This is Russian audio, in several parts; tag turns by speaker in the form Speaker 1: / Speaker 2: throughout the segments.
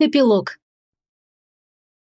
Speaker 1: Эпилог.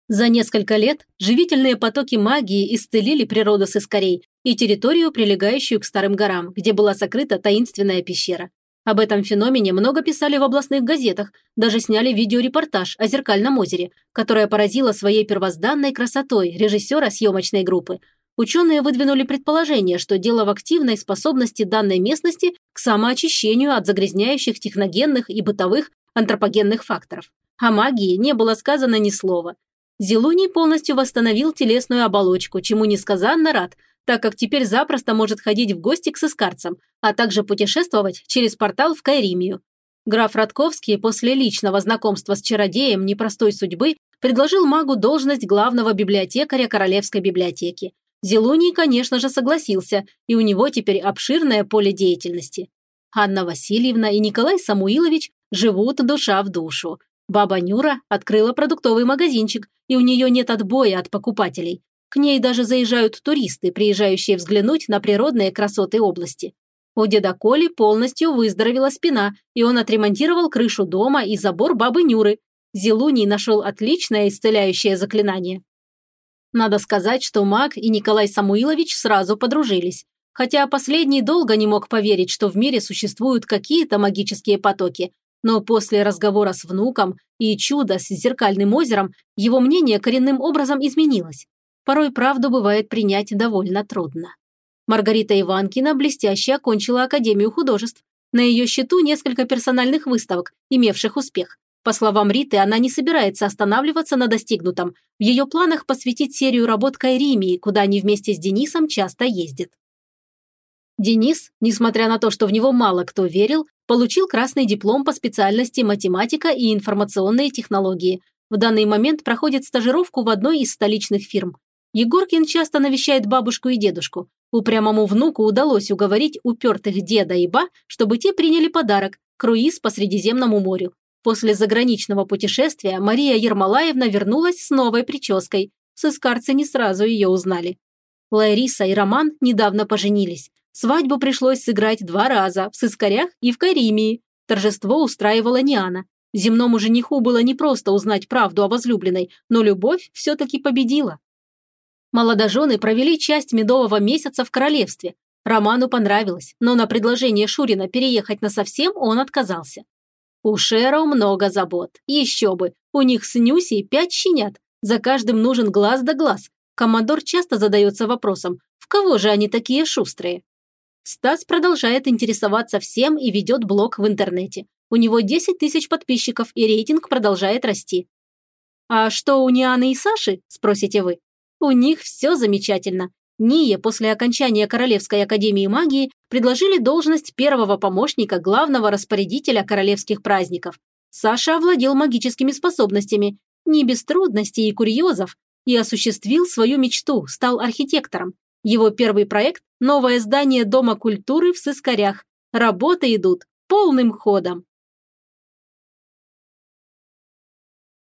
Speaker 1: За несколько лет живительные потоки магии исцелили природу сыскарей и территорию, прилегающую к старым горам, где была сокрыта таинственная пещера. Об этом феномене много писали в областных газетах, даже сняли видеорепортаж о Зеркальном озере, которое поразило своей первозданной красотой режиссера съемочной группы. Ученые выдвинули предположение, что дело в активной способности данной местности к самоочищению от загрязняющих техногенных и бытовых антропогенных факторов. О магии не было сказано ни слова. Зелуний полностью восстановил телесную оболочку, чему несказанно рад, так как теперь запросто может ходить в гости к сыскарцам, а также путешествовать через портал в Кайримию. Граф Радковский после личного знакомства с чародеем непростой судьбы предложил магу должность главного библиотекаря Королевской библиотеки. Зелуний, конечно же, согласился, и у него теперь обширное поле деятельности. Анна Васильевна и Николай Самуилович живут душа в душу. Баба Нюра открыла продуктовый магазинчик, и у нее нет отбоя от покупателей. К ней даже заезжают туристы, приезжающие взглянуть на природные красоты области. У деда Коли полностью выздоровела спина, и он отремонтировал крышу дома и забор бабы Нюры. Зелуний нашел отличное исцеляющее заклинание. Надо сказать, что маг и Николай Самуилович сразу подружились. Хотя последний долго не мог поверить, что в мире существуют какие-то магические потоки, но после разговора с внуком и чуда с зеркальным озером его мнение коренным образом изменилось. Порой правду бывает принять довольно трудно. Маргарита Иванкина блестяще окончила Академию художеств. На ее счету несколько персональных выставок, имевших успех. По словам Риты, она не собирается останавливаться на достигнутом. В ее планах посвятить серию работ Кайримии, куда они вместе с Денисом часто ездят. Денис, несмотря на то, что в него мало кто верил, получил красный диплом по специальности математика и информационные технологии. В данный момент проходит стажировку в одной из столичных фирм. Егоркин часто навещает бабушку и дедушку. Упрямому внуку удалось уговорить упертых деда и ба, чтобы те приняли подарок – круиз по Средиземному морю. После заграничного путешествия Мария Ермолаевна вернулась с новой прической. Сыскарцы не сразу ее узнали. Лариса и Роман недавно поженились. Свадьбу пришлось сыграть два раза, в Сыскарях и в Каримии. Торжество устраивала Ниана. Земному жениху было непросто узнать правду о возлюбленной, но любовь все-таки победила. Молодожены провели часть медового месяца в королевстве. Роману понравилось, но на предложение Шурина переехать насовсем он отказался. У Шеро много забот. Еще бы, у них с Нюсей пять щенят. За каждым нужен глаз да глаз. Командор часто задается вопросом, в кого же они такие шустрые? Стас продолжает интересоваться всем и ведет блог в интернете. У него 10 тысяч подписчиков, и рейтинг продолжает расти. «А что у Нианы и Саши?» – спросите вы. У них все замечательно. Ния после окончания Королевской академии магии предложили должность первого помощника главного распорядителя королевских праздников. Саша овладел магическими способностями, не без трудностей и курьезов, и осуществил свою мечту, стал архитектором. Его первый проект – новое здание Дома культуры в Сыскарях. Работы идут полным ходом.